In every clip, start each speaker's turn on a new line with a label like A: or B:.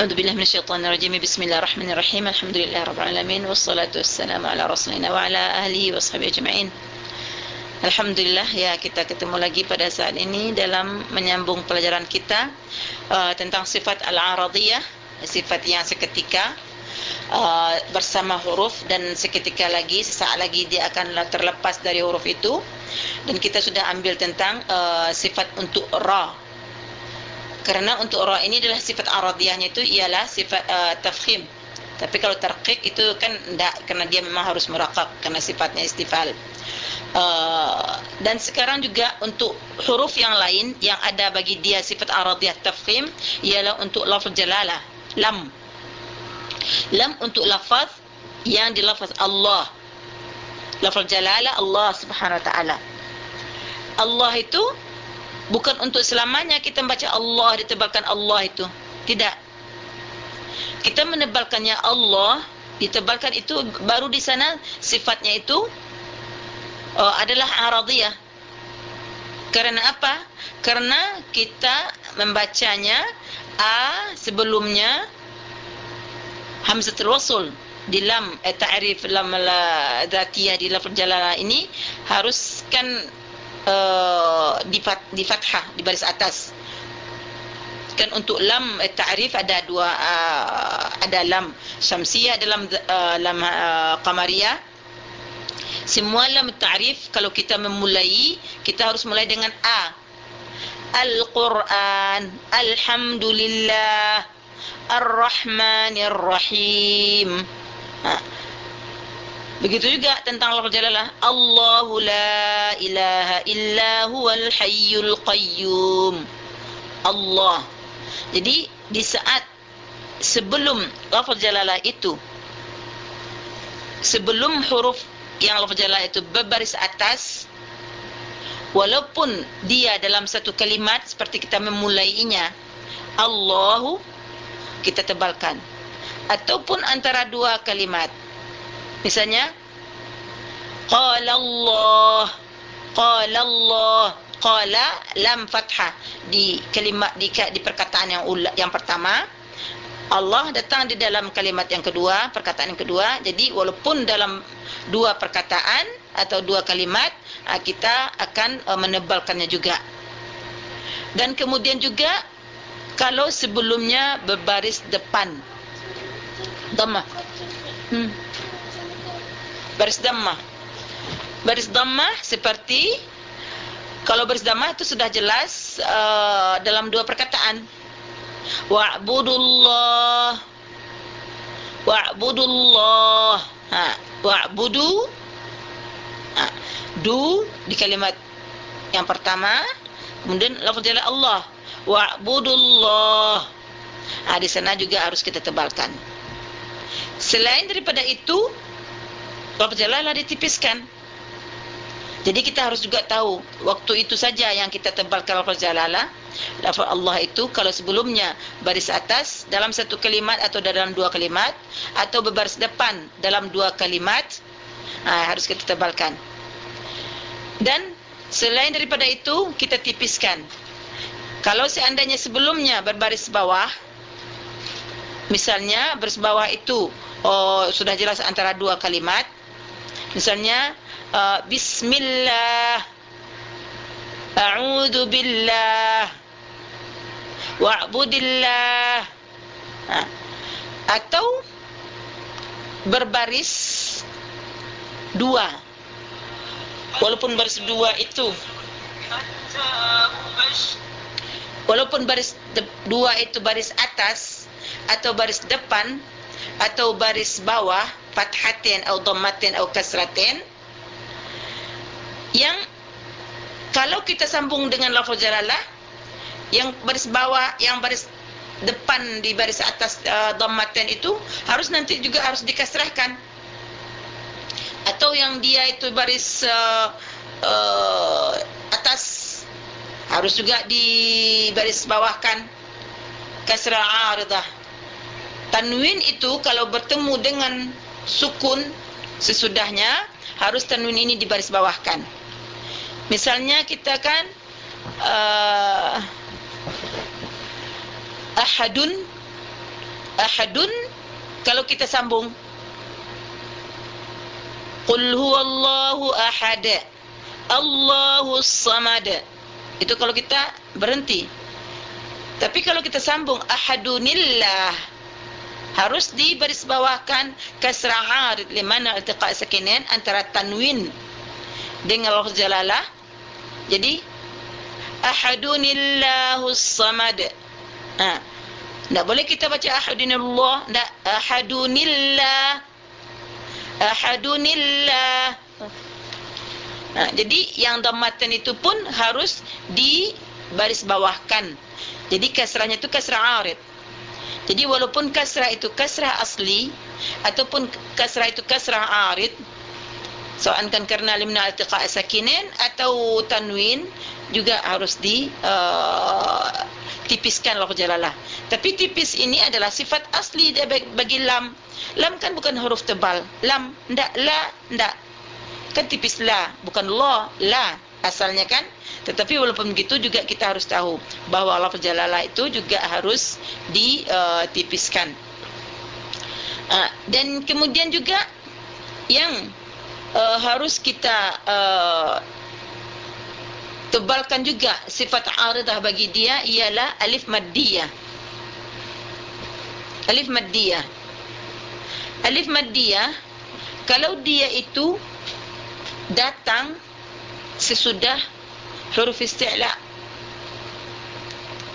A: أعوذ بالله من الشيطان الرجيم بسم الله الرحمن الرحيم الحمد لله رب العالمين والصلاة والسلام على رسولنا وعلى أهله وصحبه أجمعين Alhamdulillah ya kita ketemu lagi pada saat ini dalam menyambung pelajaran kita uh, tentang sifat al-aradiyah sifat yang seketika uh, bersama huruf dan seketika lagi sesaat lagi dia akan terlepas dari huruf itu dan kita sudah ambil tentang uh, sifat untuk ra kerana untuk ra ini adalah sifat aradiyahnya itu ialah sifat uh, tafkhim. Tapi kalau tarqiq itu kan tidak kerana dia memang harus meraqaq kerana sifatnya istifal. Uh, dan sekarang juga untuk huruf yang lain yang ada bagi dia sifat aradiyah tafkhim ialah untuk lafaz jalalah lam. Lam untuk lafaz yang dilafaz Allah. Lafaz jalalah Allah Subhanahu wa taala. Allah itu bukan untuk selamanya kita membaca Allah ditebalkan Allah itu tidak kita menebalkannya Allah ditebalkan itu baru di sana sifatnya itu oh, adalah aradiyah. Karena apa? Karena kita membacanya a sebelumnya hamzatul wasl di lam eh, ta'rif lam la dzatiyah di lafaz jalalah ini haruskan uh, di fat, di fathah di baris atas. Kan untuk lam eh, ta'rif ada dua uh, ada lam syamsiyah dalam uh, lam uh, qamariyah semua lam ta'rif kalau kita memulai kita harus mulai dengan a. Al-Quran, Alhamdulillah, Ar-Rahmanir-Rahim. Ha. Begitu juga tentang lafaz jalalah Allahu la ilaha illa huwal hayyul qayyum. Allah. Jadi di saat sebelum lafaz jalalah itu sebelum huruf yang lafaz jalalah itu berbaris atas walaupun dia dalam satu kalimat seperti kita memulainya Allahu kita tebalkan ataupun antara dua kalimat misalnya qala Allah qala Allah qala lam fathah di kalimat di, di perkataan yang yang pertama Allah datang di dalam kalimat yang kedua, perkataan yang kedua. Jadi walaupun dalam dua perkataan atau dua kalimat, ah, kita akan ah, menebalkannya juga. Dan kemudian juga kalau sebelumnya berbaris depan. Dhammah. Hmm. Baris dhammah. Baris dhammah seperti kalau baris dhammah itu sudah jelas uh, dalam dua perkataan. Wa'budullah. Wa'budullah. Ha wa'budu. Ha du di kalimat yang pertama kemudian lafaz jalal Allah. Wa'budullah. Ha di sana juga harus kita tebalkan. Selain daripada itu lafaz jalal ditipiskan jadi kita harus juga tahu waktu itu saja yang kita tebalkan lafaz jalalah. Lafaz Allah itu kalau sebelumnya baris atas dalam satu kalimat atau dalam dua kalimat atau berbaris depan dalam dua kalimat ha, harus kita tebalkan. Dan selain daripada itu kita tipiskan. Kalau seandainya sebelumnya berbaris bawah misalnya baris bawah itu oh sudah jelas antara dua kalimat misalnya Uh, bismillah a'udzu billah wa'budillah ha. atau berbaris dua walaupun baris dua itu walaupun baris dua itu baris atas atau baris depan atau baris bawah fathatin atau dhammatin atau kasratin yang kalau kita sambung dengan lafaz jalalah yang baris bawah yang baris depan di baris atas uh, dhammatan itu harus nanti juga harus dikasrahkan. Atau yang dia itu baris uh, uh, atas harus juga di baris bawahkan. Kasrah aridah tanwin itu kalau bertemu dengan sukun sesudahnya harus tanwin ini di baris bawahkan Misalnya kita kan uh, ahadun ahadun kalau kita sambung. Qul huwallahu ahad Allahus samad. Itu kalau kita berhenti. Tapi kalau kita sambung ahadunillah harus dibarisbawahkan kasrah arid limana iltiqa sakinain antara tanwin dengan lafaz jalalah. Jadi ahadunillahus samad. Ha. Tak boleh kita baca ahadunillah? Tak ahadunillah. Ahadunillah. Ha, jadi yang dhammatan itu pun harus dibarisbawahkan jadi kasrahnya itu kasrah arid jadi walaupun kasrah itu kasrah asli ataupun kasrah itu kasrah arid soan kan karena limna altiqa sakinin atau tanwin juga harus di uh, tipiskan lafaz jalalah tapi tipis ini adalah sifat asli bagi lam. Lam kan bukan huruf tebal. Lam ndak la ndak. Kan tipis la bukan la la. Asalnya kan tetapi walaupun begitu juga kita harus tahu bahawa lafaz jalalah itu juga harus ditipiskan. Uh, uh, dan kemudian juga yang uh, harus kita uh, tebalkan juga sifat aridah bagi dia ialah alif maddiyah. Alif maddiyah. Alif maddiyah kalau dia itu datang sesudah huruf isti'la.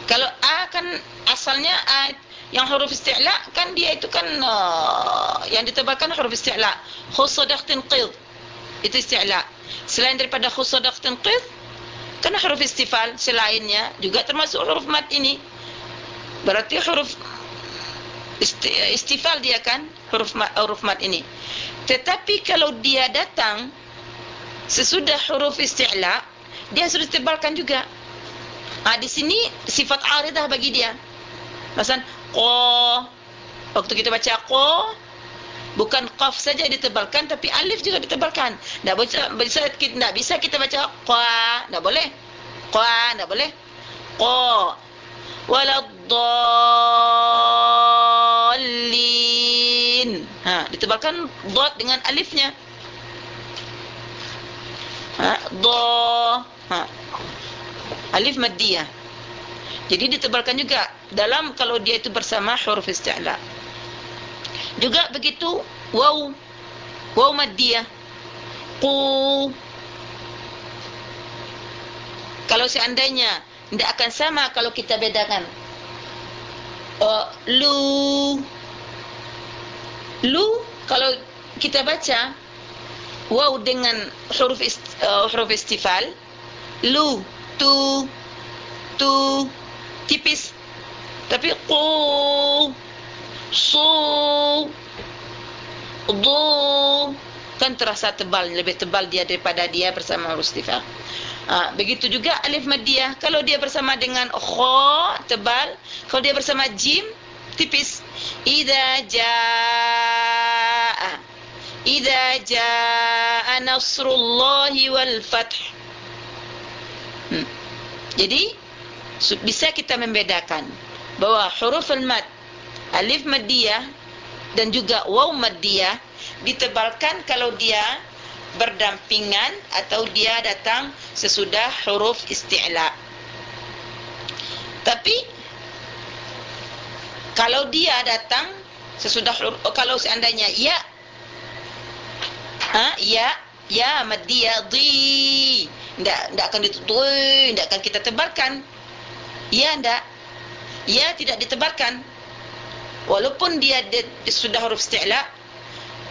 A: Kalau a kan asalnya a yang huruf isti'la kan dia itu kan uh, yang ditebalkan huruf isti'la. Khusadaqtin qid itu isti'la. Selain daripada khusadaqtin qid kan huruf istifal selainnya juga termasuk huruf mat ini. Berarti huruf istifal dia kan huruf mat, huruf mat ini. Tetapi kalau dia datang sesudah huruf isti'la dia sudah tebalkan juga. Ah di sini sifat aridah bagi dia. Masalan qa waktu kita baca qa bukan qaf saja ditebalkan tapi alif juga ditebalkan. Enggak bisa bisa kita enggak bisa kita baca qa, enggak boleh. Qa enggak boleh. Qa waladdallin. Ha, ditebalkan dot dengan alifnya. Ha, dha Ha. Alif maddiyah. Jadi ditebalkan juga dalam kalau dia itu bersama huruf isti'la. Juga begitu waw. Waw maddiyah. Qu. Kalau seandainya tidak akan sama kalau kita bedakan. Uh, lu. Lu kalau kita baca waw dengan huruf ist, uh, huruf istifal lu tu tu tipis. Tapi qu su du kan terasa tebal lebih tebal dia daripada dia bersama huruf istifal ha, begitu juga alif maddiyah kalau dia bersama dengan kha tebal. Kalau dia bersama jim tipis. Idza jaa idza jaa nasrullahi wal fath Hmm. Jadi bisa kita membedakan bahwa huruf al-mad alif maddiyah dan juga waw maddiyah ditebalkan kalau dia berdampingan atau dia datang sesudah huruf isti'la. Tapi kalau dia datang sesudah huruf, kalau seandainya ya ha ya ya di ndak ndak akan ditutup ndak akan kita tebarkan. Ya ndak? Ya tidak ditebarkan. Walaupun dia, dia sudah huruf isti'la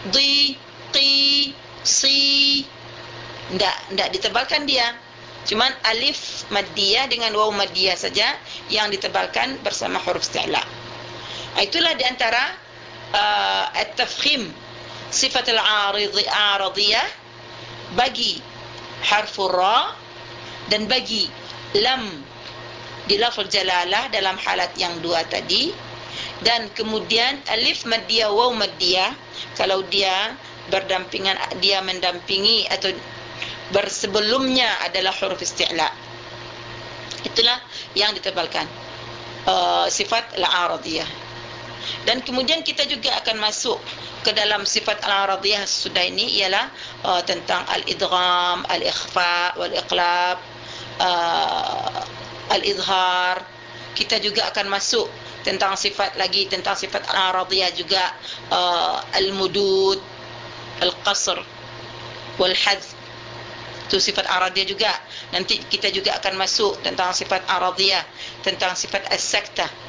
A: di qi si ndak ndak ditebarkan dia. Cuman alif maddiyah dengan waw maddiyah saja yang ditebalkan bersama huruf isti'la. Itulah di antara uh, at-tafkhim sifat al-aridiyah bagi harfu ra dan bagi lam di lafaz jalalah dalam halat yang dua tadi. Dan kemudian alif maddiyah waw maddiyah kalau dia berdampingan dia mendampingi atau bersebelumnya adalah huruf isti'la. Itulah yang ditebalkan. Uh, sifat al-aradiyah dan kemudian kita juga akan masuk ke dalam sifat al-aradiyah sudah ini ialah uh, tentang al-idgham al-ikhfa wal-iqlab uh, al-izhar. Kita juga akan masuk tentang sifat lagi tentang sifat al-aradiyah juga uh, al-mudud al-qasr wal-hadz itu sifat aradiyah juga. Nanti kita juga akan masuk tentang sifat aradiyah tentang sifat as-saktah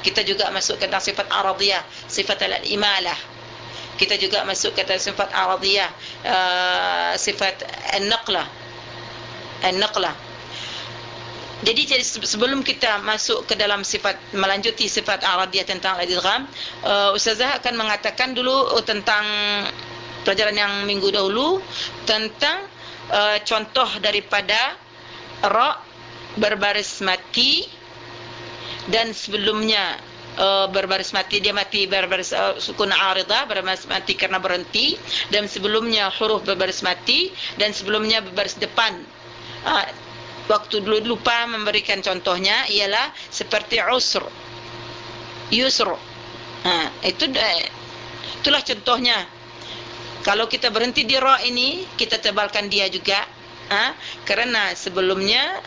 A: kita juga masuk tentang sifat aradiyah sifat al-imalah. Kita juga masuk dalam sifat aradiyah uh, sifat an-naqlah. An-naqlah. Jadi jadi sebelum kita masuk ke dalam sifat melanjuti sifat aradiyah tentang al-idgham uh, ustazah akan mengatakan dulu tentang pelajaran yang minggu dahulu tentang uh, contoh daripada ra berbaris mati dan sebelumnya uh, berbaris mati dia mati berbaris uh, sukun aridah berbaris mati karena berhenti. Dan sebelumnya huruf berbaris mati dan sebelumnya berbaris depan. Uh, waktu dulu lupa memberikan contohnya ialah seperti usr. Yusr. Ha itu itulah contohnya. Kalau kita berhenti di ra ini kita tebalkan dia juga. Ha kerana sebelumnya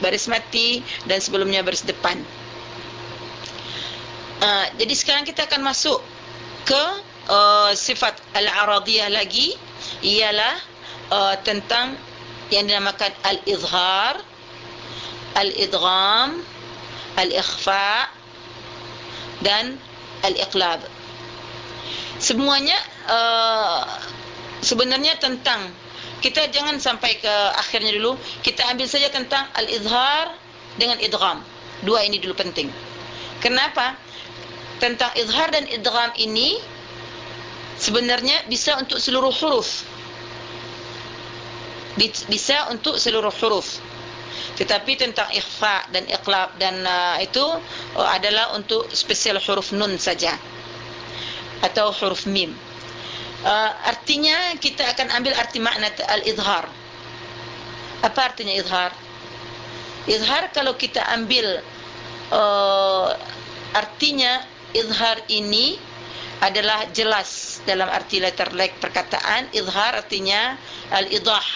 A: baris mati dan sebelumnya baris depan uh, jadi sekarang kita akan masuk ke uh, sifat al-aradiyah lagi. Ialah uh, tentang yang dinamakan al-izhar al-idgham al-ikhfa dan al-iqlab. Semuanya uh, sebenarnya tentang kita jangan sampai ke akhirnya dulu. Kita ambil saja tentang al-izhar dengan idgham. Dua ini dulu penting. Kenapa tentang izhar dan idgham ini sebenarnya bisa untuk seluruh huruf bisa untuk seluruh huruf tetapi tentang ikhfa dan iqlab dan uh, itu uh, adalah untuk spesial huruf nun saja atau huruf mim. Uh, artinya kita akan ambil arti makna al-izhar. Apa artinya izhar? Izhar kalau kita ambil uh, artinya izhar ini adalah jelas dalam arti letter like perkataan. Izhar artinya al-idah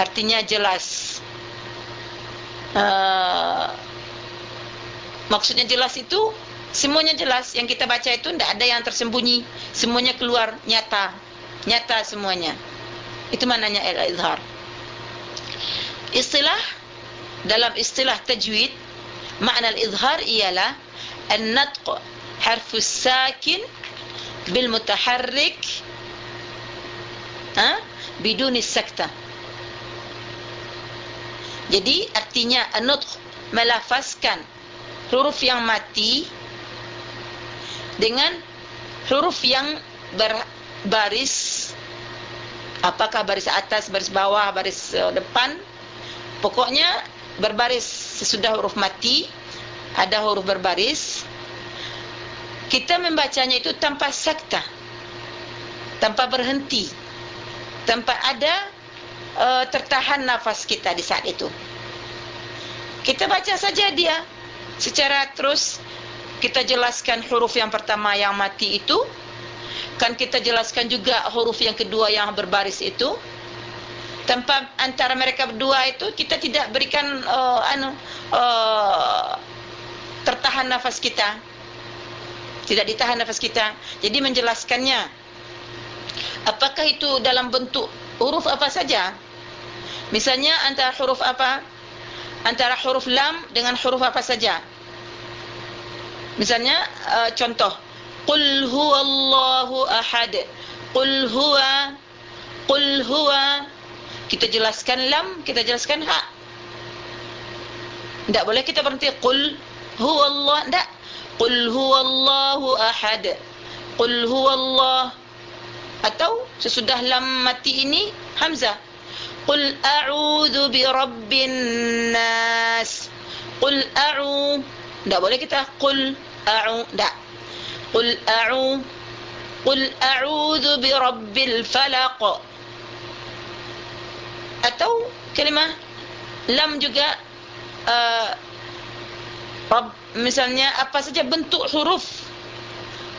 A: artinya jelas. Uh, maksudnya jelas itu Semuanya jelas. Yang kita baca itu tidak ada yang tersembunyi, semuanya keluar nyata, nyata semuanya. Itu maknanya al-izhar. Istilah dalam istilah tajwid makna al-izhar ialah an-natq sakin bil mutaharrik ha? Biduni sakta. Jadi artinya an-natq melafazkan huruf yang mati dengan huruf yang berbaris apakah baris atas baris bawah baris uh, depan. Pokoknya berbaris sesudah huruf mati ada huruf berbaris kita membacanya itu tanpa sakta. Tanpa berhenti. Tanpa ada uh, tertahan nafas kita di saat itu. Kita baca saja dia. Secara terus kita jelaskan huruf yang pertama yang mati itu. Kan kita jelaskan juga huruf yang kedua yang berbaris itu. Tanpa antara mereka berdua itu kita tidak berikan uh, anu uh, tertahan nafas kita tidak ditahan nafas kita. Jadi menjelaskannya apakah itu dalam bentuk huruf apa saja? Misalnya antara huruf apa? Antara huruf lam dengan huruf apa saja? Misalnya uh, contoh Qul huwallahu ahad Qul huwa Qul huwa Kita jelaskan lam, kita jelaskan ha. Tidak boleh kita berhenti Qul huwallah Tidak Qul huwallahu ahad. Qul huwallah. Atau sesudah lam mati ini Hamzah. Qul a'udhu bi rabbin nas. Qul a'udhu Tidak boleh kita. Qul a'u. Da qul a'u. Qul a'udzu bi rabbil falaq. Atau kalimah lam juga uh, Rabb, misalnya apa saja bentuk huruf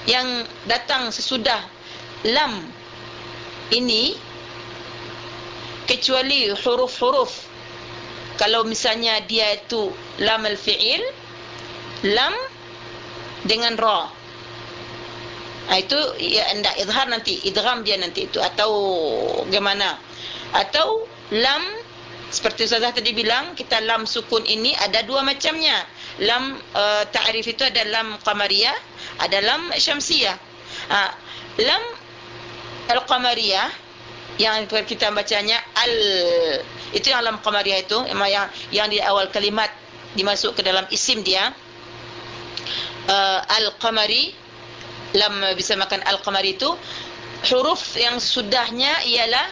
A: yang datang sesudah lam ini kecuali huruf-huruf. Kalau misalnya dia itu lam al-fi'il lam dengan ra. Ha, itu ya anda izhar nanti idgham dia nanti itu atau bagaimana atau lam seperti Ustazah tadi bilang kita lam sukun ini ada dua macamnya lam uh, ta'rif itu ada lam qamariyah ada lam syamsiyah. Ha, lam al-qamariyah yang kita bacanya al itu yang lam qamariyah itu yang yang di awal kalimat dimasuk ke dalam isim dia. Uh, al-qamari lam bisa makan al-qamari itu huruf yang sudahnya ialah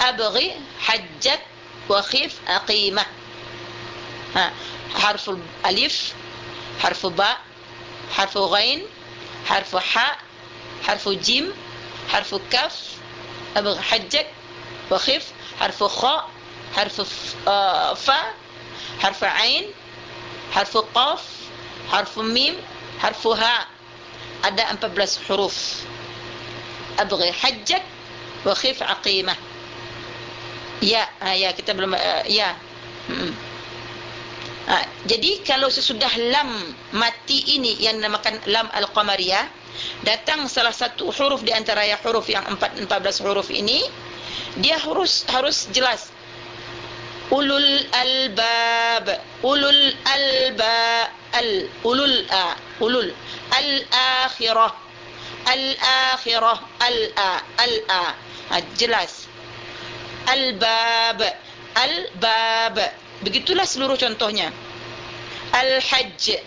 A: abghi hajjat wa khif aqimah. Ha harf alif harf ba harf ghain harf ha harf jim harf kaf abghi hajjat wa khif harf kha harf fa harf ain harf qaf harf mim harf ha ada 14 huruf abghi hajjat wa khif aqimah Ya, ha, ya kita belum uh, ya. Hmm. Ha, jadi kalau sesudah lam mati ini yang dinamakan lam al-qamariyah datang salah satu huruf di antara ya huruf yang 4 14 huruf ini dia harus harus jelas ulul albab ulul alba al ulul a ulul al akhirah al akhirah al a al a ha, jelas Al-bab. Al-bab. Begitulah seluruh contohnya. Al-hajj.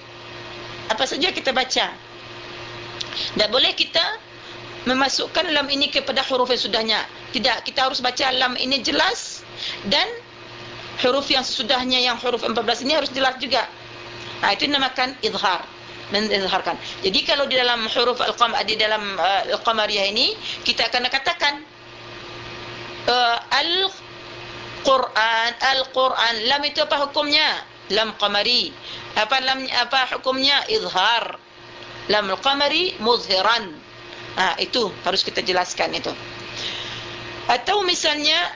A: Apa saja kita baca. Tak boleh kita memasukkan lam ini kepada huruf yang sudahnya. Tidak, kita harus baca lam ini jelas dan huruf yang sesudahnya yang huruf 14 ini harus jelas juga. Ha, itu dinamakan izhar. Menzharkan. Jadi kalau di dalam huruf al-qamar di dalam uh, al-qamariyah ini kita akan katakan uh, Al-Quran Al-Quran. Lam itu apa hukumnya? Lam qamari. Apa lam apa hukumnya? Izhar. Lam al-qamari muzhiran. Ha, Itu harus kita jelaskan itu. Atau misalnya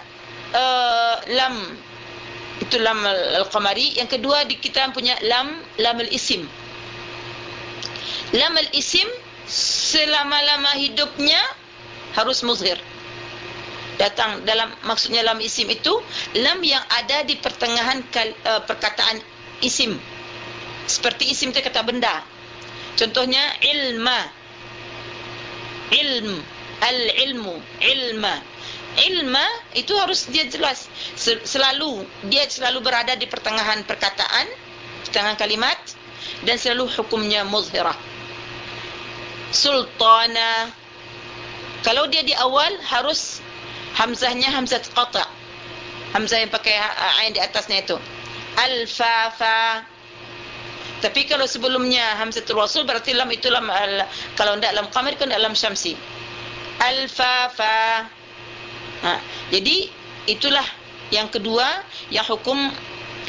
A: uh, Lam. Itu lam al-qamari. Yang kedua di kita punya lam Lam al-isim. Lam al-isim Selama-lama hidupnya Harus muzhir datang dalam maksudnya dalam isim itu lam yang ada di pertengahan kal, uh, perkataan isim. Seperti isim itu kata benda. Contohnya ilma. Ilm. Al ilmu ilma. Ilma itu harus dia jelas. Selalu dia selalu berada di pertengahan perkataan pertengahan kalimat dan selalu hukumnya muzhirah. Sultana. Kalau dia di awal harus hamzahnya hamzah qata. Hamzah yang pakai ain di atasnya itu. Alfa fa tapi kalau sebelumnya hamzatul wasl berarti lam itu lam al, kalau ndak lam qamar kan lam syamsi. Alfa fa ha, jadi itulah yang kedua yang hukum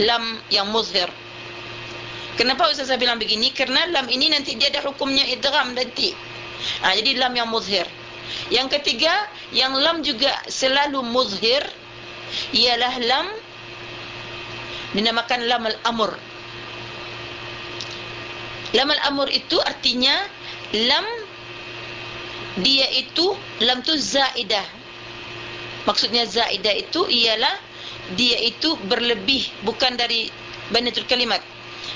A: lam yang muzhir. Kenapa ustaz bilang begini? Karena lam ini nanti dia ada hukumnya idgham nanti. Ha, jadi lam yang muzhir yang ketiga, yang lam juga selalu muzhir ialah lam dinamakan lam al-amr. Lam al-amr itu artinya lam dia itu lam tu zaidah. Maksudnya zaidah itu ialah dia itu berlebih bukan dari banatul kalimat.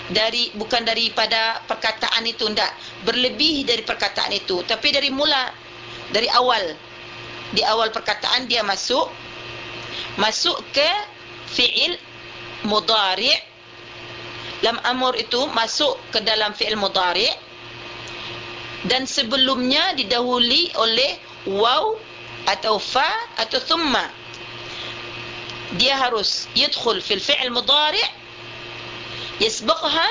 A: Dari bukan daripada perkataan itu ndak berlebih dari perkataan itu tapi dari mula dari awal. Di awal perkataan dia masuk masuk ke fiil mudhari' lam amur itu masuk ke dalam fiil mudhari' dan sebelumnya didahului oleh waw atau fa atau thumma. Dia harus yadkhul fil fi'il mudhari' yasbaqha.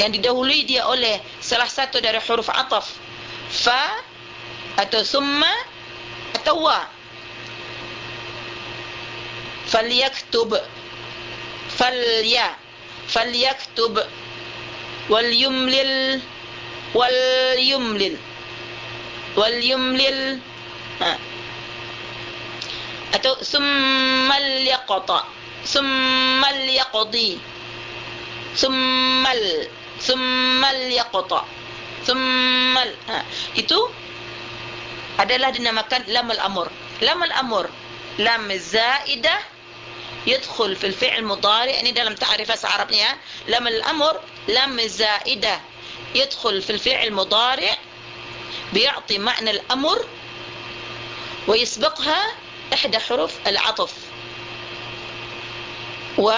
A: Yang didahului dia oleh salah satu dari huruf ataf. Fa atau summa atau wa. Falyaktub. Falya. Falyaktub. Wal yumlil wal yumlil wal yumlil ha. atau summal yaqta. Summal yaqdi. Summal. Summal yaqta. Summal. Ha. itu adalah dinamakan lam al-amr. Lam al-amr lam zaidah يدخل في الفعل المضارع يعني ده لم تعرف اسعربني لم الامر لم زائده يدخل في الفعل المضارع بيعطي معنى الامر ويسبقها احدى حروف العطف و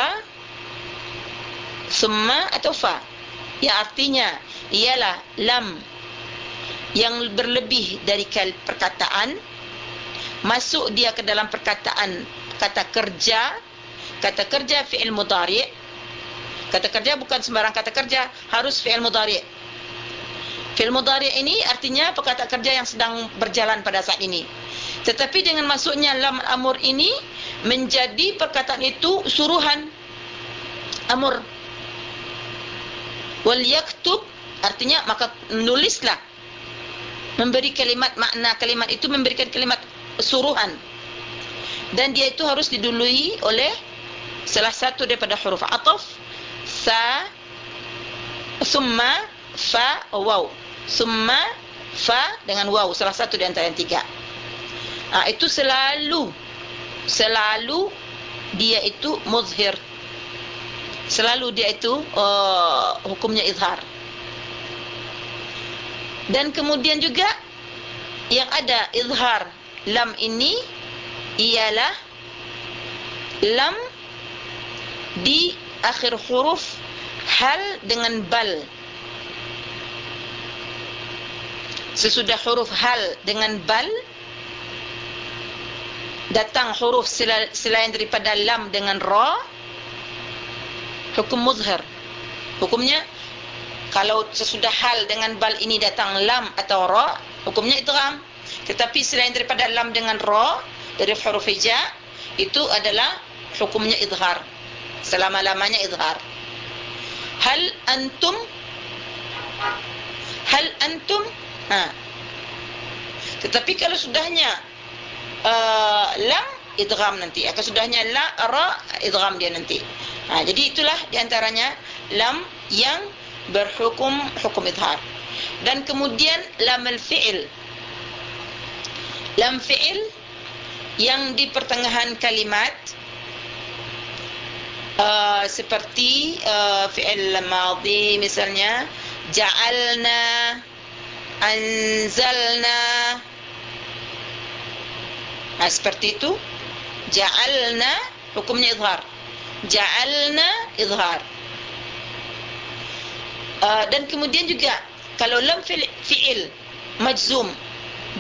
A: ثم اتوفى يا artinya يلا لم yang berlebih dari perkataan masuk dia ke dalam perkataan kata kerja kata kerja fi'il mudhari' kata kerja bukan sembarang kata kerja harus fi'il mudhari' Fil mudhari ini artinya perkataan kerja yang sedang berjalan pada saat ini. Tetapi dengan masuknya lam amur ini menjadi perkataan itu suruhan amur. Wal yaktub artinya maka menulislah. Memberi kalimat makna. Kalimat itu memberikan kalimat suruhan. Dan dia itu harus didului oleh salah satu daripada huruf ataf. Sa summa fa waw. Summa fa dengan waw. Salah satu di antara yang tiga. Ha, itu selalu selalu dia itu muzhir. Selalu dia itu uh, hukumnya izhar dan kemudian juga yang ada izhar lam ini ialah lam di akhir huruf hal dengan bal. Sesudah huruf hal dengan bal datang huruf selain daripada lam dengan ra hukum muzhar. Hukumnya kalau sesudah hal dengan bal ini datang lam atau ra hukumnya idgham tetapi selain daripada lam dengan ra dari huruf hija itu adalah hukumnya idhar selama-lamanya idhar hal antum? Hal antum? Ha. Tetapi kalau sudahnya uh, lam idgham nanti, akan sudahnya la ra idgham dia nanti. Ha, jadi itulah di antaranya lam yang berhukum hukum idhar. Dan kemudian lam al-fi'il. Lam fi'il yang di pertengahan kalimat uh, seperti uh, fi'il madhi misalnya ja'alna anzalna nah, seperti itu ja'alna hukumnya izhar ja'alna izhar uh, dan kemudian juga kalau lam fi'il majzum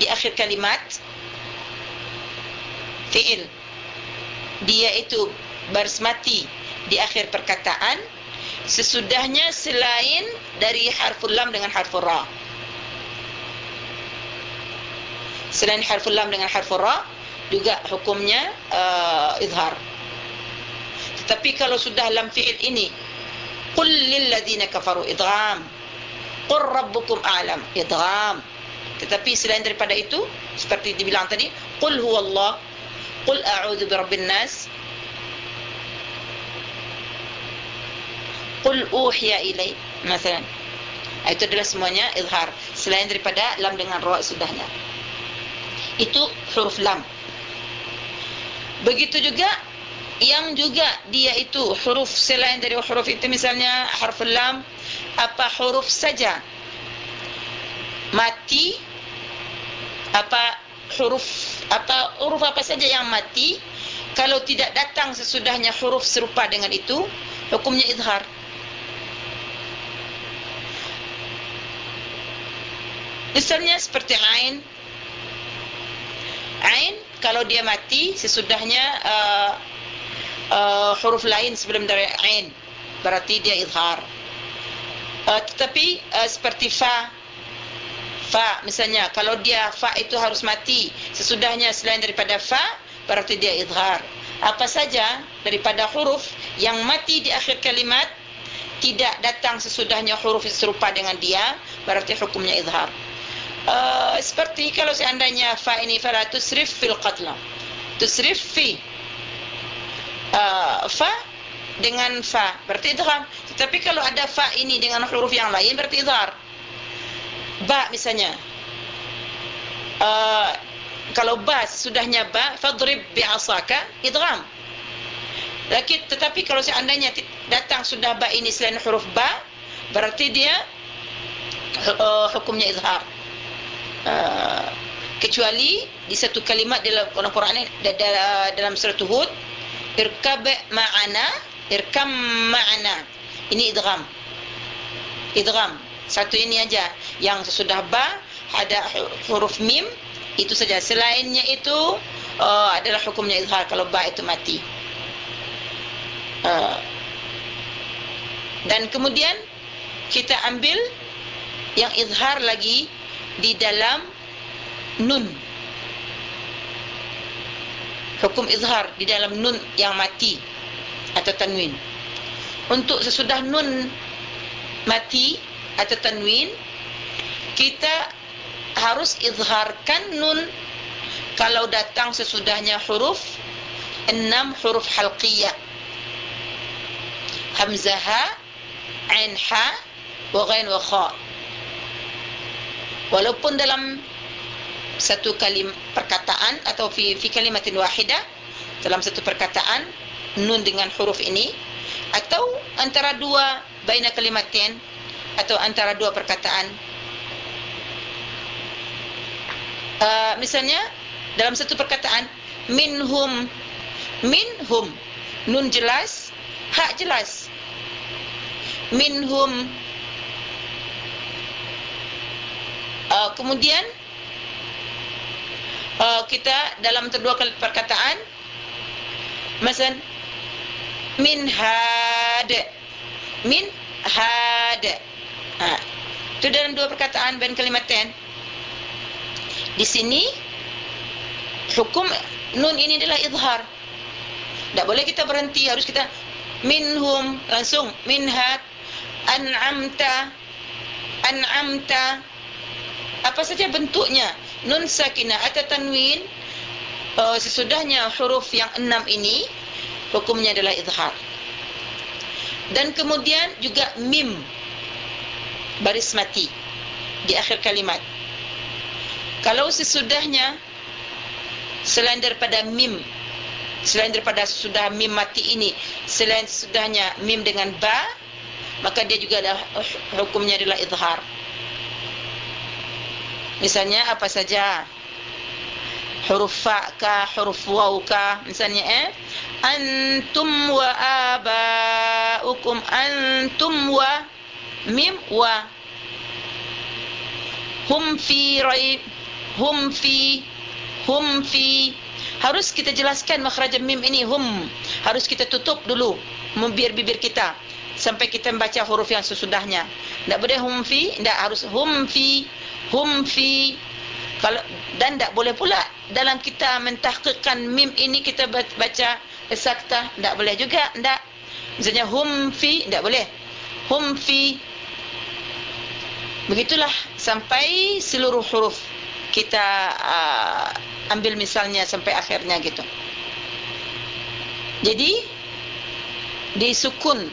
A: di akhir kalimat fi'il dia itu baris mati di akhir perkataan sesudahnya selain dari harful lam dengan harful ra. Selain harful lam dengan harful ra juga hukumnya uh, izhar. Tetapi kalau sudah lam fi'il ini lil ladzina kafaru idgham qur rabbukum a'lam idgham tetapi selain daripada itu seperti dibilang tadi qul huwallah qul a'udzu birabbin nas qul uhiya ilai misalnya itu adalah semuanya izhar. Selain daripada lam dengan ra sudahnya. Itu huruf lam. Begitu juga yang juga dia itu huruf selain dari huruf itu misalnya huruf lam apa huruf saja. Mati apa huruf apa huruf apa saja yang mati kalau tidak datang sesudahnya huruf serupa dengan itu hukumnya izhar. Misalnya seperti ain. Ain kalau dia mati sesudahnya uh, uh, huruf lain sebelum dari ain berarti dia izhar. Uh, tetapi uh, seperti fa fa misalnya kalau dia fa itu harus mati sesudahnya selain daripada fa berarti dia izhar. Apa saja daripada huruf yang mati di akhir kalimat tidak datang sesudahnya huruf serupa dengan dia berarti hukumnya izhar uh, seperti kalau seandainya fa ini fala tusrif fil qatl tusrif fi uh, fa dengan fa. Berarti idgham tetapi kalau ada fa ini dengan huruf yang lain berarti izhar. Ba misalnya. Uh, kalau ba sudahnya ba fadrib bi'asaka idgham Laki, tetapi kalau seandainya datang sudah ba ini selain huruf ba berarti dia uh, hukumnya izhar. Uh, kecuali di satu kalimat dalam Quran ini dalam surah Hud irkab ma'ana irkam ma'ana. Ini idgham. Idgham. Satu ini aja. Yang sesudah ba ada huruf mim itu saja. Selainnya itu uh, adalah hukumnya izhar kalau ba itu mati. Uh, dan kemudian kita ambil yang izhar lagi di dalam nun hukum izhar di dalam nun yang mati atau tanwin. Untuk sesudah nun mati atau tanwin kita harus izharkan nun kalau datang sesudahnya huruf enam huruf halqiyah. Hamzah ha ain ha wa ghain wa kha. Walaupun dalam satu kalim perkataan atau fi fi kalimatin wahidah dalam satu perkataan nun dengan huruf ini atau antara dua baina kalimatin atau antara dua perkataan. Uh, misalnya dalam satu perkataan minhum minhum nun jelas hak jelas. Minhum. Uh, kemudian uh, kita dalam kedua perkataan. Misal min had. Min had. Ha. Itu dalam dua perkataan ben kalimatain di sini hukum nun ini adalah izhar. Tak boleh kita berhenti harus kita minhum langsung. Minhat an'amta an'amta. Apa saja bentuknya nun sakinah atau tanwin uh, sesudahnya huruf yang enam ini hukumnya adalah izhar. Dan kemudian juga mim baris mati di akhir kalimat. Kalau sesudahnya selain daripada mim selain daripada sudah mim mati ini selain sesudahnya mim dengan ba maka dia juga adalah hukumnya adalah izhar Misalnya apa saja? Huruf fa ka, huruf waw ka, misalnya eh? Antum wa abaukum antum wa mim wa. Hum fi raib hum fi hum fi. Harus kita jelaskan makhraj mim ini hum. Harus kita tutup dulu membir bibir kita sampai kita membaca huruf yang sesudahnya. Tidak boleh hum fi tidak harus hum fi hum fi kalau dan tak boleh pula dalam kita mentahqiqkan mim ini kita baca sakta tak boleh juga tak. Misalnya hum fi tak boleh. Hum fi begitulah sampai seluruh huruf kita uh, ambil misalnya sampai akhirnya gitu. Jadi disukun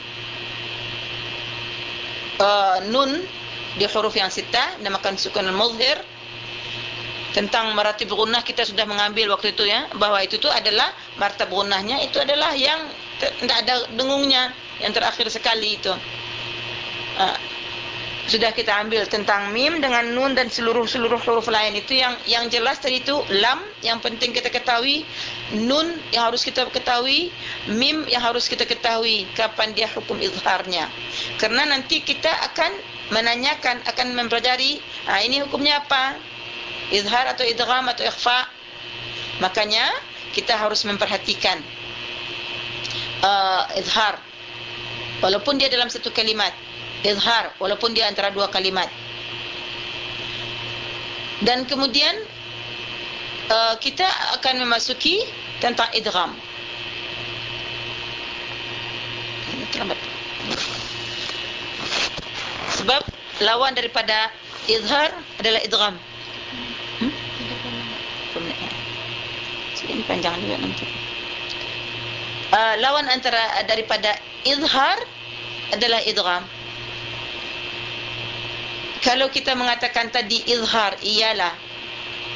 A: uh, nun di huruf yang sita namakan sukun al-muzhir. Tentang maratib gunnah kita sudah mengambil waktu itu ya. Bahwa itu tu adalah martab gunnahnya itu adalah yang tidak ada dengungnya yang terakhir sekali itu. Uh, sudah kita ambil tentang mim dengan nun dan seluruh-seluruh huruf lain itu yang yang jelas tadi itu lam yang penting kita ketahui nun yang harus kita ketahui mim yang harus kita ketahui kapan dia hukum izharnya. Karena nanti kita akan menanyakan akan mempelajari ah ini hukumnya apa? Izhar atau idgham atau ikhfa? Makanya kita harus memperhatikan uh, izhar. Walaupun dia dalam satu kalimat izhar walaupun dia antara dua kalimat. Dan kemudian uh, kita akan memasuki tentang idgham. Terlambat sebab lawan daripada izhar adalah idgham. Hmm? ini panjang juga nanti. Uh, lawan antara daripada izhar adalah idgham. Kalau kita mengatakan tadi izhar ialah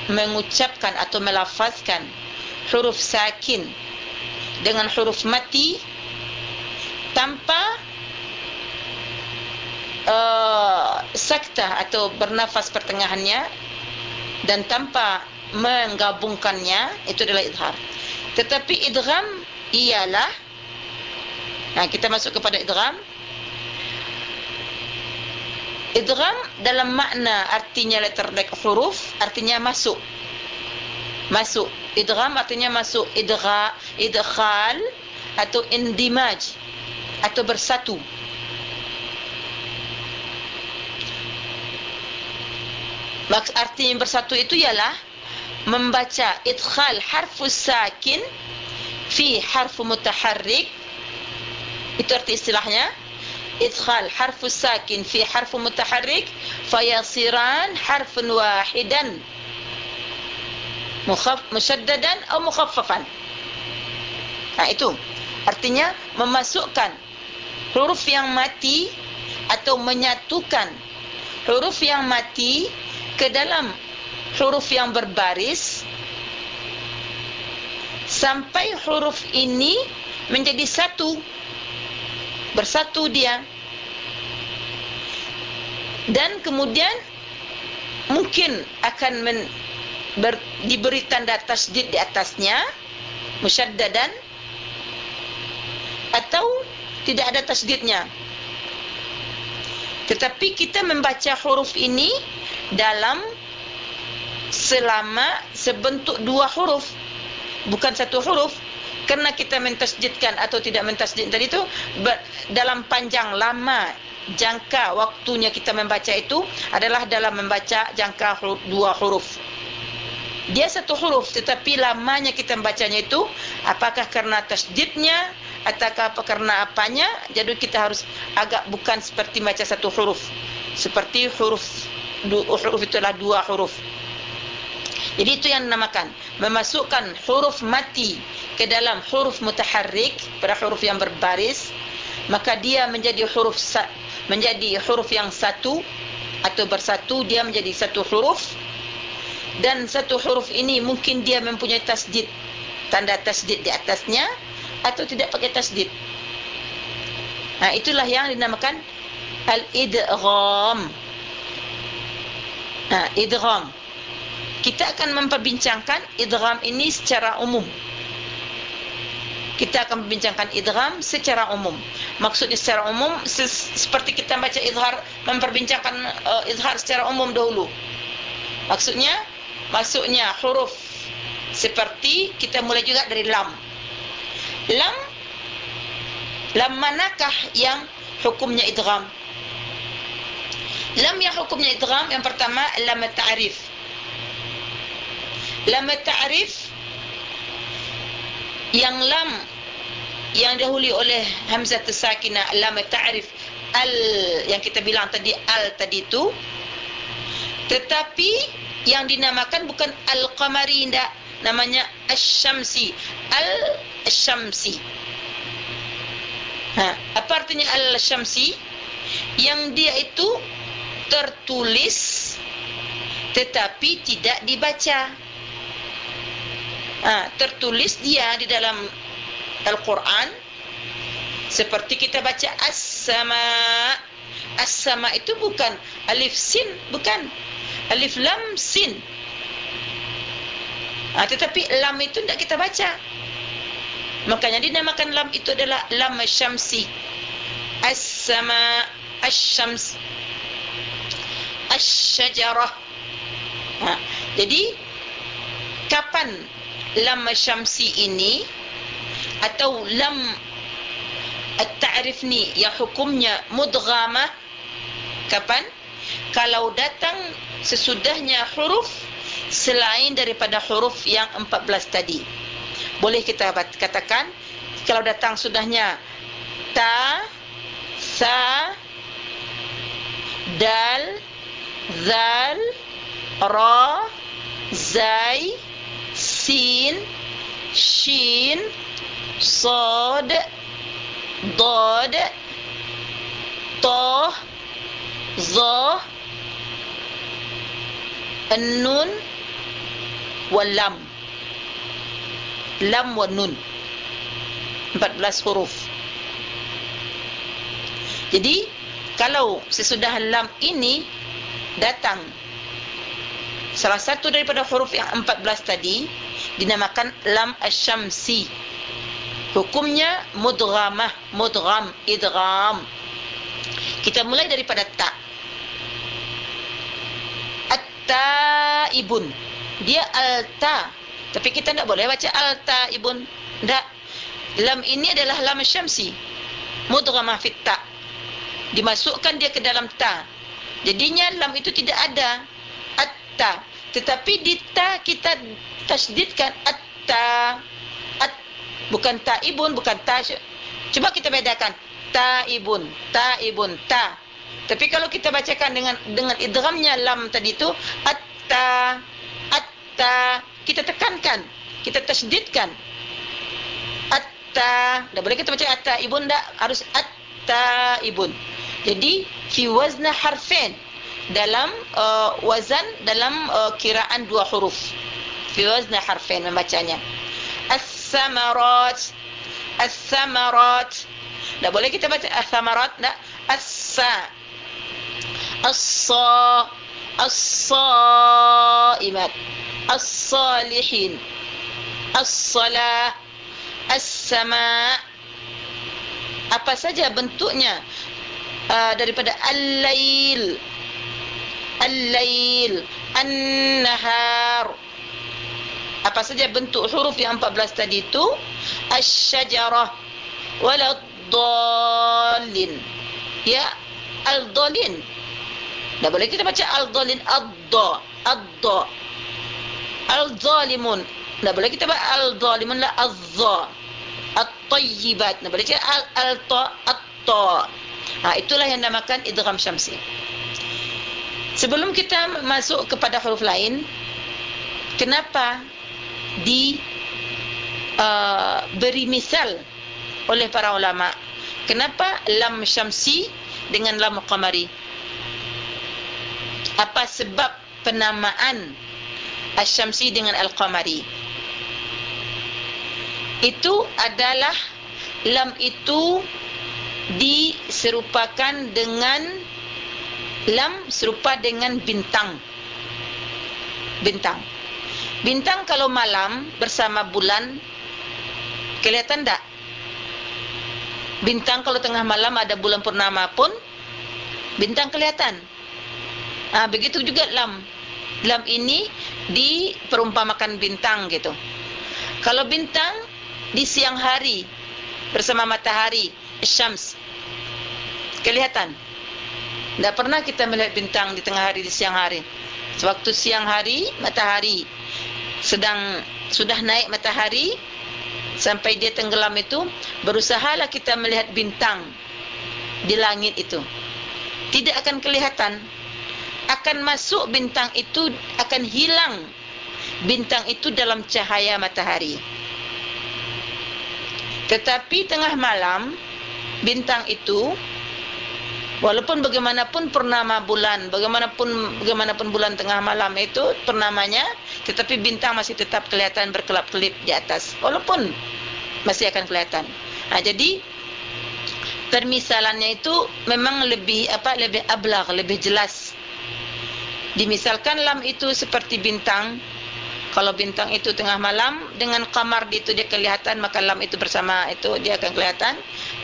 A: mengucapkan atau melafazkan huruf sakin dengan huruf mati tanpa uh, sakta atau bernafas pertengahannya dan tanpa menggabungkannya itu adalah idhar tetapi idgham ialah nah kita masuk kepada idgham. Idgham dalam makna artinya letter like huruf artinya masuk. Masuk. Idgham artinya masuk idgha idkhal atau indimaj atau bersatu arti yang bersatu itu ialah membaca idkhal harfus sakin fi harfu mutaharrik. Itu arti istilahnya. Idkhal harfus sakin fi harfu mutaharrik fayasiran harfun wahidan. Mukhaf atau mukhaffafan. Nah itu. Artinya memasukkan huruf yang mati atau menyatukan huruf yang mati ke dalam huruf yang berbaris sampai huruf ini menjadi satu. Bersatu dia. Dan kemudian mungkin akan men, ber, diberi tanda tasdid di atasnya musyaddadan atau tidak ada tasdidnya. Tetapi kita membaca huruf ini dalam selama sebentuk dua huruf. Bukan satu huruf. Kerana kita mentasjidkan atau tidak mentasjid tadi itu dalam panjang lama jangka waktunya kita membaca itu adalah dalam membaca jangka huruf, dua huruf. Dia satu huruf tetapi lamanya kita membacanya itu apakah kerana tasjidnya ataukah apa kerana apanya jadi kita harus agak bukan seperti baca satu huruf. Seperti huruf huruf itu adalah dua huruf. Jadi itu yang dinamakan memasukkan huruf mati ke dalam huruf mutaharrik pada huruf yang berbaris maka dia menjadi huruf menjadi huruf yang satu atau bersatu dia menjadi satu huruf dan satu huruf ini mungkin dia mempunyai tasdid tanda tasdid di atasnya atau tidak pakai tasdid. Nah itulah yang dinamakan al-idgham. Ha, idgham. Kita akan memperbincangkan idgham ini secara umum. Kita akan membincangkan idgham secara umum. Maksudnya secara umum se seperti kita baca izhar memperbincangkan uh, izhar secara umum dahulu. Maksudnya masuknya huruf seperti kita mulai juga dari lam. Lam lam manakah yang hukumnya idgham? Lam yang hukumnya idgham yang pertama lam ta'rif. Lam ta'rif yang lam yang dahului oleh hamzah sakinah lam ta'rif al yang kita bilang tadi al tadi itu tetapi yang dinamakan bukan al-qamari ndak namanya asy-syamsi. Al-syamsi. Ha apa artinya al-syamsi? Yang dia itu tertulis tetapi tidak dibaca. Ha, tertulis dia di dalam Al-Quran seperti kita baca as-sama. As-sama itu bukan alif sin, bukan alif lam sin. Ha, tetapi lam itu tidak kita baca. Makanya dinamakan lam itu adalah lam syamsi. As-sama, as-syams asy-syajarah. Ha, jadi kapan lam syamsi ini atau lam at-ta'rif ni yang hukumnya mudghamah kapan? Kalau datang sesudahnya huruf selain daripada huruf yang 14 tadi. Boleh kita katakan kalau datang sudahnya ta sa dal zal ra zai sin shin sad dad ta za an-nun wal lam. Lam wa nun. 14 huruf. Jadi kalau sesudah lam ini datang. Salah satu daripada huruf yang 14 tadi dinamakan lam asyamsi hukumnya mudghamah mudgham idgham. Kita mulai daripada ta. At-taibun. Dia al-ta. Tapi kita tidak boleh baca al-taibun. Tidak lam ini adalah lam syamsi mudghamah fit ta. Dimasukkan dia ke dalam ta jadinya lam itu tidak ada. Atta. Tetapi di ta kita tasdidkan atta. At bukan taibun bukan ta cuba kita bedakan. Taibun taibun ta tapi kalau kita bacakan dengan dengan idghamnya lam tadi itu atta atta. Kita tekankan. Kita tasdidkan. Atta. Dah boleh kita baca atta ibun dak harus atta ibun jadi fi wazna harfin dalam uh, wazan dalam uh, kiraan dua huruf. Fi wazna harfin membacanya. As-samarat. As-samarat. Tak boleh kita baca as-samarat tak? As-sa. As-sa. As-saimat. As-salihin. As-salah. As-sama. Apa saja bentuknya uh, daripada al-lail. Al-lail. An-nahar. Apa saja bentuk huruf yang 14 tadi itu asy-syajarah. Walad-dallin ya al-dallin. Dah boleh kita baca al-dallin? Ad-da. Ad-da. Al-zalimun. Dah boleh kita baca al-zalimun la az-za. At-tayyibat. Dah boleh kita al-ta at-ta Ha, itulah yang namakan idgham syamsi. Sebelum kita masuk kepada huruf lain, kenapa di uh, beri misal oleh para ulama? Kenapa lam syamsi dengan lam qamari? Apa sebab penamaan asy-syamsi dengan al-qamari? Itu adalah lam itu diserupakan dengan lam serupa dengan bintang. Bintang. Bintang kalau malam bersama bulan kelihatan tak? Bintang kalau tengah malam ada bulan purnama pun bintang kelihatan. Ah begitu juga lam. Lam ini diperumpamakan bintang gitu. Kalau bintang di siang hari bersama matahari syams kelihatan. Tidak pernah kita melihat bintang di tengah hari di siang hari. Sewaktu siang hari matahari sedang sudah naik matahari sampai dia tenggelam itu berusahalah kita melihat bintang di langit itu. Tidak akan kelihatan. Akan masuk bintang itu akan hilang bintang itu dalam cahaya matahari. Tetapi tengah malam bintang itu walaupun bagaimanapun purnama bulan bagaimanapun bagaimanapun bulan tengah malam itu purnamanya tetapi bintang masih tetap kelihatan berkelap-kelip di atas. Walaupun masih akan kelihatan. Nah jadi permisalannya itu memang lebih apa lebih ablagh lebih jelas. Dimisalkan lam itu seperti bintang kalau bintang itu tengah malam dengan kamar itu dia kelihatan maka lam itu bersama itu dia akan kelihatan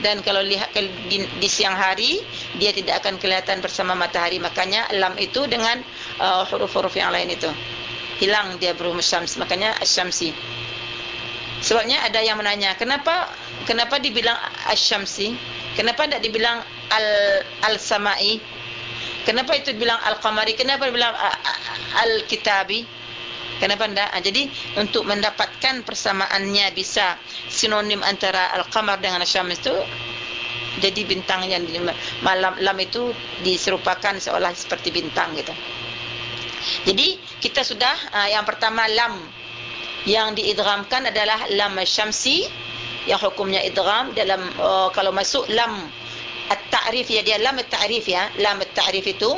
A: dan kalau lihat di, di siang hari dia tidak akan kelihatan bersama matahari. Makanya lam itu dengan uh, huruf-huruf uh, yang lain itu. Hilang dia berumus syams. Makanya asyamsi. Sebabnya ada yang menanya kenapa kenapa dibilang asyamsi? Kenapa tidak dibilang al al samai kenapa itu dibilang al qamari kenapa dibilang uh, al Kenapa? Ah, jadi untuk mendapatkan persamaannya bisa sinonim antara al-qamar dengan syams itu jadi bintang yang malam lam itu diserupakan seolah seperti bintang gitu. Jadi kita sudah uh, yang pertama lam. Yang diidghamkan adalah lam syamsi yang hukumnya idgham dalam uh, kalau masuk lam at-ta'rif ya dia lam at-ta'rif ya. Lam at-ta'rif itu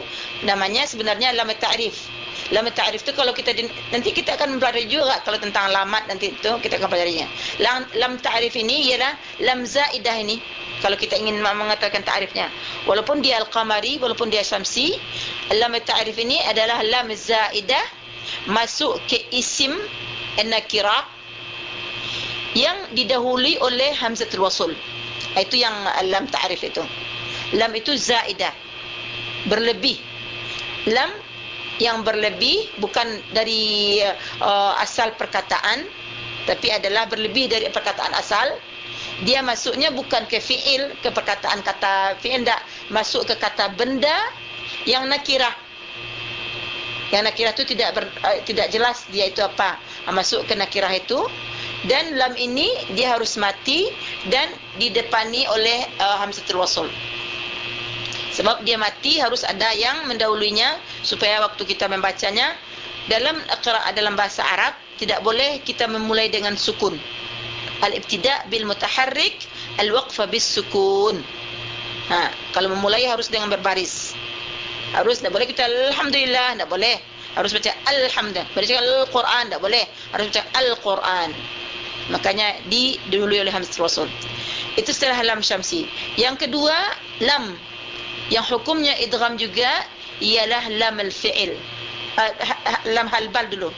A: namanya sebenarnya lam at-ta'rif lam at-ta'rif itu kalau kita nanti kita akan belajar juga kalau tentang lamat nanti itu kita akan pelajarinya. Lam, lam ta'rif ini ialah lam zaidah ini kalau kita ingin mengatakan ta'rifnya. Walaupun dia al-qamari walaupun dia syamsi lam at-ta'rif ini adalah lam zaidah masuk ke isim an-nakirah yang didahului oleh hamzatul wasl itu yang lam ta'rif itu. Lam itu zaidah. Berlebih. Lam yang berlebih bukan dari uh, asal perkataan tapi adalah berlebih dari perkataan asal. Dia masuknya bukan ke fiil ke perkataan kata fiil tak. Masuk ke kata benda yang nakirah. Yang nakirah itu tidak ber, uh, tidak jelas dia itu apa. Masuk ke nakirah itu. Dan lam ini dia harus mati dan didepani oleh uh, hamzatul wasl sebab dia mati harus ada yang mendahulunya supaya waktu kita membacanya dalam qiraat dalam bahasa Arab tidak boleh kita memulai dengan sukun. Al-ibtida' bil mutaharrik al-waqf bis sukun. Ha kalau memulai harus dengan berbaris. Harus tidak boleh kita alhamdulillah tidak boleh. Harus baca alhamdulillah. Baca al-Quran tidak boleh. Harus baca al-Quran. Makanya didahului oleh hamzah rasul itu setelah lam syamsi. Yang kedua lam. Yang hukumnya idgham juga ialah lam al-fi'il. Uh, lam hal bal dulu.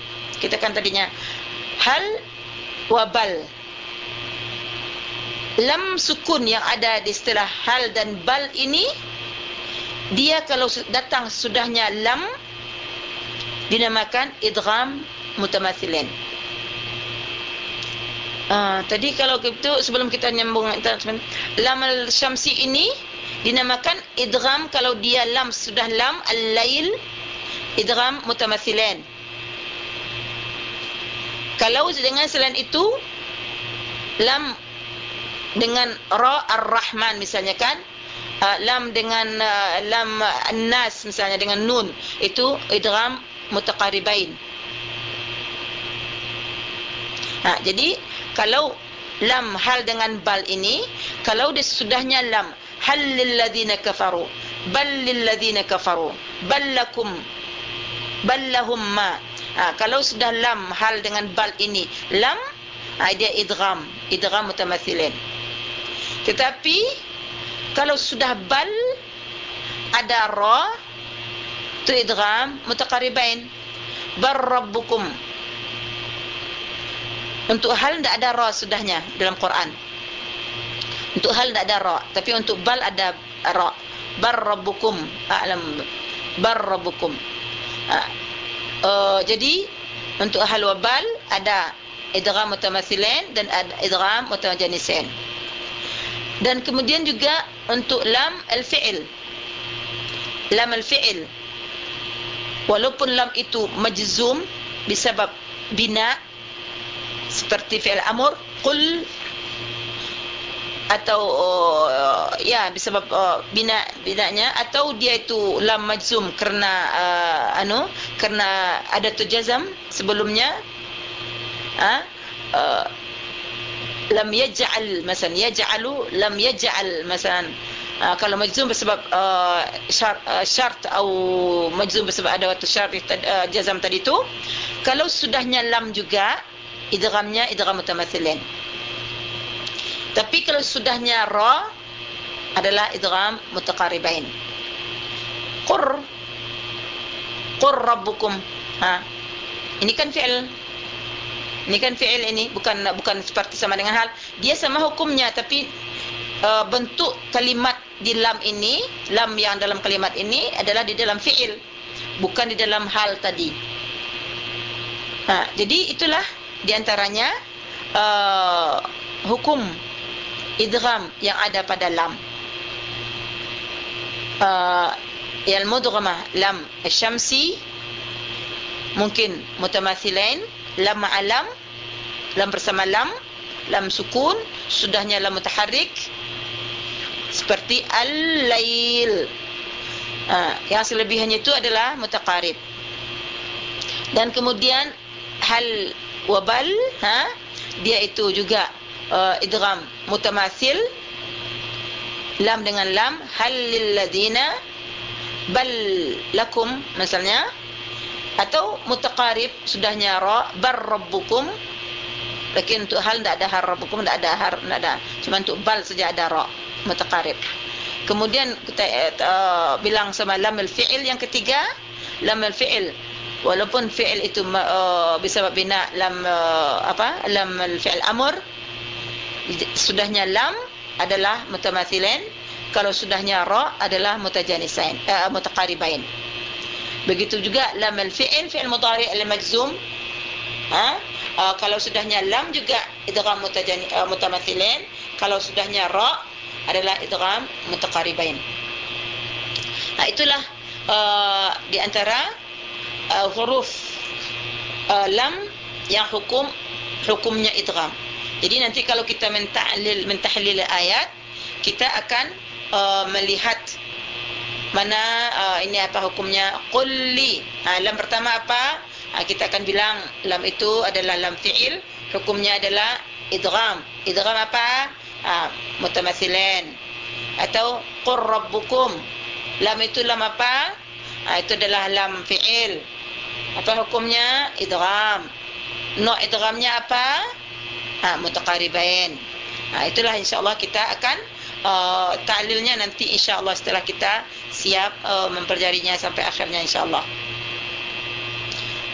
A: Kita kan tadinya. Hal wa bal. Lam sukun yang ada di setelah hal dan bal ini dia kalau datang sudahnya lam dinamakan idgham mutamathilin Uh, tadi kalau gitu sebelum kita nyambung lam al-syamsi ini dinamakan idgham kalau dia lam sudah lam al-lail idgham mutamathilan kalau dengan selain itu lam dengan ra ar-rahman misalnya kan uh, lam dengan uh, lam an-nas misalnya dengan nun itu idgham mutaqaribain. Ha jadi kalau lam hal dengan bal ini kalau dia sudahnya lam hal lil ladzina kafaru bal lil ladzina kafaru bal lakum bal lahum ma. Ha, kalau sudah lam hal dengan bal ini lam ha, dia idgham idgham mutamathilin. Tetapi kalau sudah bal ada ra tu idgham mutaqaribain. Bar rabbukum untuk hal tidak ada ra sudahnya dalam Quran. Untuk hal tidak ada ra, tapi untuk bal ada ra. Bar rabbukum a'lam bar rabbukum. Ha. Uh, jadi untuk hal wa bal ada idgham mutamathilain dan ada idgham mutajanisain. Dan kemudian juga untuk lam al-fi'il. Lam al-fi'il. Walaupun lam itu majzum disebab bina seperti fi'il amr qul atau uh, ya sebab uh, bina binanya atau dia itu lam majzum kerana uh, anu kerana ada tu jazam sebelumnya ha? Uh, lam yaj'al masalan yaj'alu lam yaj'al masalan uh, kalau majzum sebab uh, syart uh, syart atau majzum sebab ada waktu syart uh, jazam tadi tu kalau sudahnya lam juga idghamnya idgham mutamathilin. Tapi kalau sudahnya ra adalah idgham mutaqaribain. Qur qur rabbukum. Ha. Ini kan fi'il. Ini kan fi'il ini bukan bukan seperti sama dengan hal. Dia sama hukumnya tapi uh, bentuk kalimat di lam ini lam yang dalam kalimat ini adalah di dalam fi'il bukan di dalam hal tadi. Ha jadi itulah di antaranya uh, hukum idgham yang ada pada lam. Uh, yang mudghamah lam syamsi mungkin mutamathilain lam ma'alam lam bersama lam lam sukun sudahnya lam mutaharrik seperti al-lail. Ha, yang selebihannya itu adalah mutaqarib. Dan kemudian hal wabal ha? Dia itu juga uh, idgham mutamasil lam dengan lam hal lil ladina bal lakum misalnya atau mutaqarib sudahnya ra bar rabbukum lakin untuk hal tidak ada har rabbukum tidak ada har tidak ada cuma untuk bal saja ada ra mutaqarib. Kemudian kita uh, bilang sama lam al fi'il yang ketiga lam al fi'il walaupun fi'il itu uh, bisa bina lam uh, apa lam fi'il amr sudahnya lam adalah mutamathilain kalau sudahnya ra adalah mutajanisain uh, mutaqaribain. Begitu juga lam al fi'il mudhari' al majzum ha? Uh, kalau sudahnya lam juga idgham mutajani uh, mutamathilain kalau sudahnya ra adalah idgham mutaqaribain. Nah itulah uh, di antara uh, huruf uh, lam yang hukum hukumnya idgham. Jadi nanti kalau kita mentahlil mentahlil ayat kita akan uh, melihat mana uh, ini apa hukumnya. Qulli ha, lam pertama apa? Ha, kita akan bilang lam itu adalah lam fi'il hukumnya adalah idgham. Idgham apa? Ha, mutamathilan atau qur rabbukum. Lam itu lam apa? Ha, itu adalah lam fi'il apa hukumnya idgham no idghamnya apa ha, mutaqaribain ha, itulah insyaallah kita akan uh, ta'lilnya nanti insyaallah setelah kita siap uh, mempelajarinya sampai akhirnya insyaallah.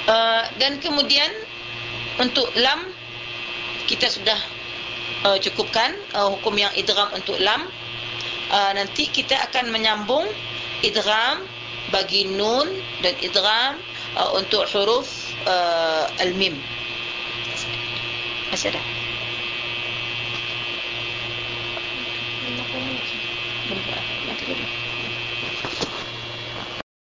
A: Uh, dan kemudian untuk lam kita sudah uh, cukupkan uh, hukum yang idgham untuk lam. Uh, nanti kita akan menyambung idgham bagi nun dan idgham untuk huruf uh, al-mim. Masih ada. Berapa? Berapa? Berapa?